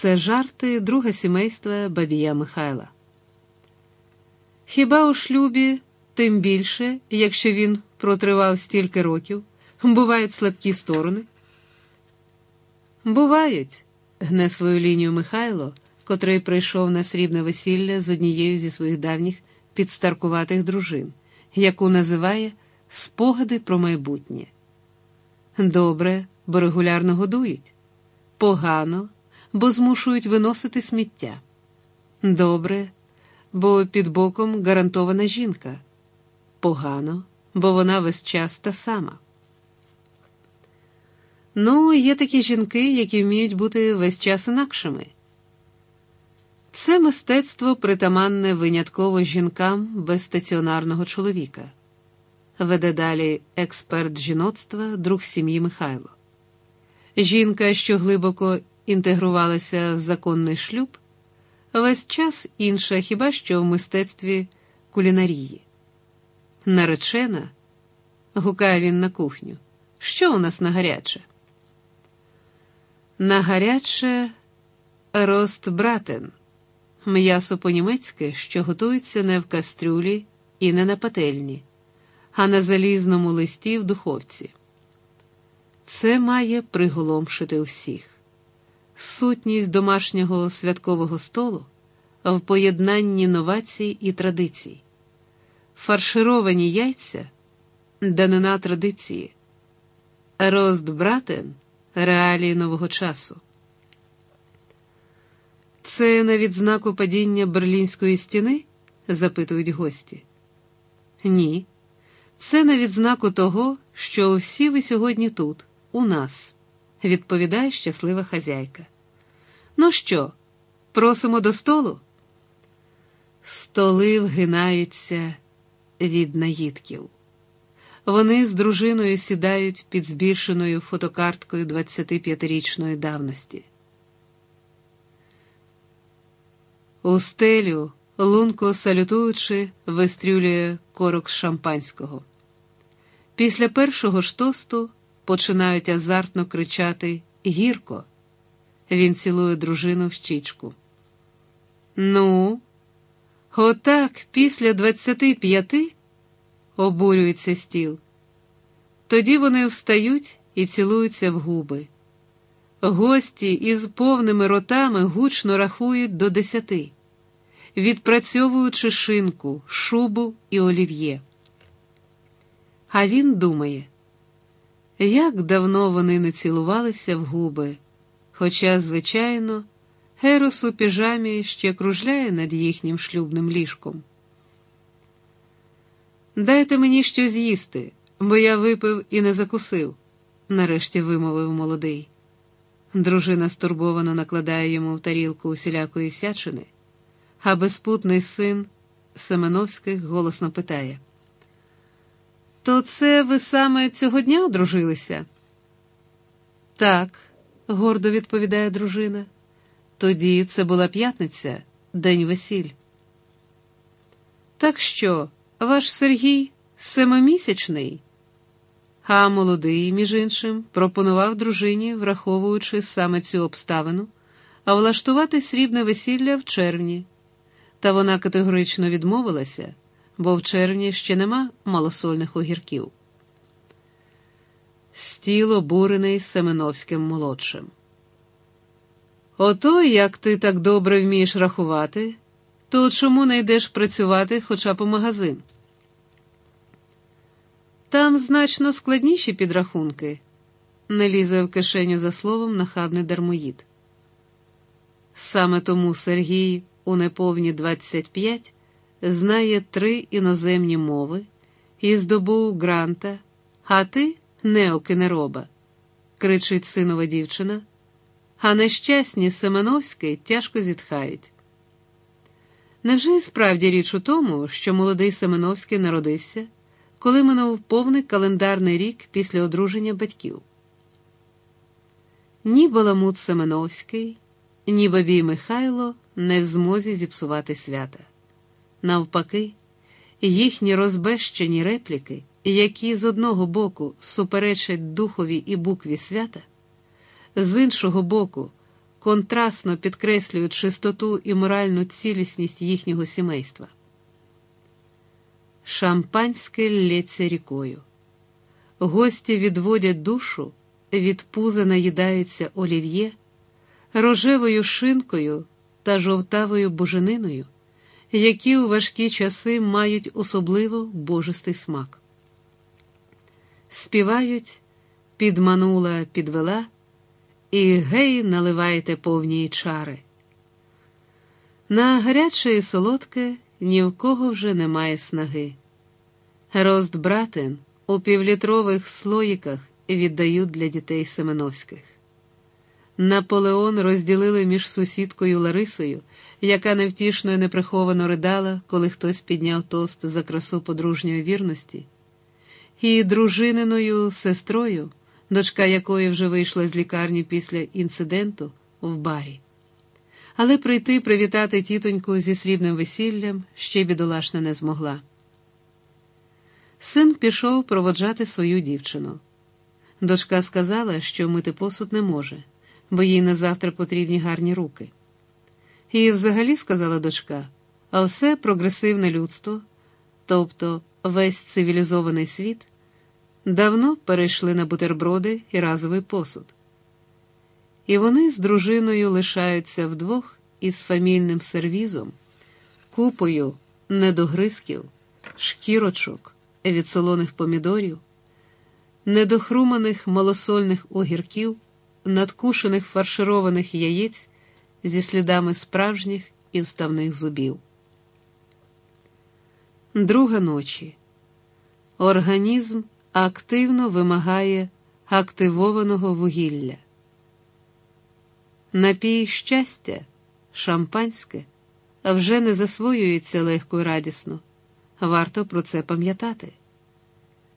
Це жарти друга сімейства бабія Михайла. Хіба у шлюбі, тим більше, якщо він протривав стільки років, бувають слабкі сторони? Бувають, гне свою лінію Михайло, котрий прийшов на срібне весілля з однією зі своїх давніх підстаркуватих дружин, яку називає спогади про майбутнє. Добре, бо регулярно годують, погано, бо змушують виносити сміття. Добре, бо під боком гарантована жінка. Погано, бо вона весь час та сама. Ну, є такі жінки, які вміють бути весь час інакшими. Це мистецтво притаманне винятково жінкам без стаціонарного чоловіка, веде далі експерт жіноцтва, друг сім'ї Михайло. Жінка, що глибоко інтегрувалася в законний шлюб, весь час інша хіба що в мистецтві кулінарії. Наречена, гукає він на кухню. Що у нас на гаряче? На гаряче ростбратен, м'ясо по-німецьки, що готується не в кастрюлі і не на пательні, а на залізному листі в духовці. Це має приголомшити усіх. Сутність домашнього святкового столу в поєднанні новацій і традицій, фаршировані яйця, данина традиції, ростбратен – реалії нового часу. Це на відзнаку падіння Берлінської стіни? запитують гості. Ні, це на відзнаку того, що всі ви сьогодні тут, у нас, відповідає щаслива хазяйка. Ну що, просимо до столу? Столи вгинаються від наїдків. Вони з дружиною сідають під збільшеною фотокарткою 25-річної давності. У стелю, лунко салютуючи, вистрілює корок шампанського. Після першого ж тосту починають азартно кричати Гірко. Він цілує дружину в щічку. Ну, отак, після двадцяти п'яти обурюється стіл. Тоді вони встають і цілуються в губи. Гості із повними ротами гучно рахують до десяти, відпрацьовуючи шинку, шубу і олів'є. А він думає, як давно вони не цілувалися в губи, хоча, звичайно, Герос у піжамі ще кружляє над їхнім шлюбним ліжком. Дайте мені щось їсти, бо я випив і не закусив, нарешті вимовив молодий. Дружина стурбовано накладає йому в тарілку усілякої всячини, а безпутний син Семеновських голосно питає: То це ви саме цього дня одружилися? Так, гордо відповідає дружина. Тоді це була п'ятниця, день весіль. Так що? Ваш Сергій семимісячний, а молодий, між іншим, пропонував дружині, враховуючи саме цю обставину, влаштувати срібне весілля в червні. Та вона категорично відмовилася, бо в червні ще нема малосольних огірків. Стіл обурений Семеновським молодшим. Ото як ти так добре вмієш рахувати то чому не йдеш працювати хоча б у магазин? Там значно складніші підрахунки, не лізе в кишеню за словом нахабний дармоїд. Саме тому Сергій у неповні 25 знає три іноземні мови і здобув гранта, а ти неокинероба, кричить синова дівчина, а нещасні Семеновські тяжко зітхають. Невже і справді річ у тому, що молодий Семеновський народився, коли минув повний календарний рік після одруження батьків? Ні Баламут Семеновський, ні бабій Михайло не в змозі зіпсувати свята. Навпаки, їхні розбещені репліки, які з одного боку суперечать духові і букві свята, з іншого боку, контрастно підкреслюють чистоту і моральну цілісність їхнього сімейства. Шампанське лється рікою. Гості відводять душу, від пуза наїдаються олів'є, рожевою шинкою та жовтавою бужениною, які у важкі часи мають особливо божистий смак. Співають, підманула, підвела, і гей, наливайте повні чари. На гаряче і солодке ні в кого вже немає снаги. Рост братин у півлітрових слоїках віддають для дітей Семеновських. Наполеон розділили між сусідкою Ларисою, яка невтішно і неприховано ридала, коли хтось підняв тост за красу подружньої вірності, і дружининою сестрою, дочка якої вже вийшла з лікарні після інциденту в барі. Але прийти привітати тітоньку зі срібним весіллям ще бідолашна не змогла. Син пішов проводжати свою дівчину. Дочка сказала, що мити посуд не може, бо їй на завтра потрібні гарні руки. І взагалі, сказала дочка, а все прогресивне людство, тобто весь цивілізований світ, давно перейшли на бутерброди і разовий посуд. І вони з дружиною лишаються вдвох із фамільним сервізом, купою недогризків, шкірочок від солоних помідорів, недохруманих малосольних огірків, надкушених фаршированих яєць зі слідами справжніх і вставних зубів. Друга ночі. Організм активно вимагає активованого вугілля. Напій щастя, шампанське, вже не засвоюється легко і радісно. Варто про це пам'ятати.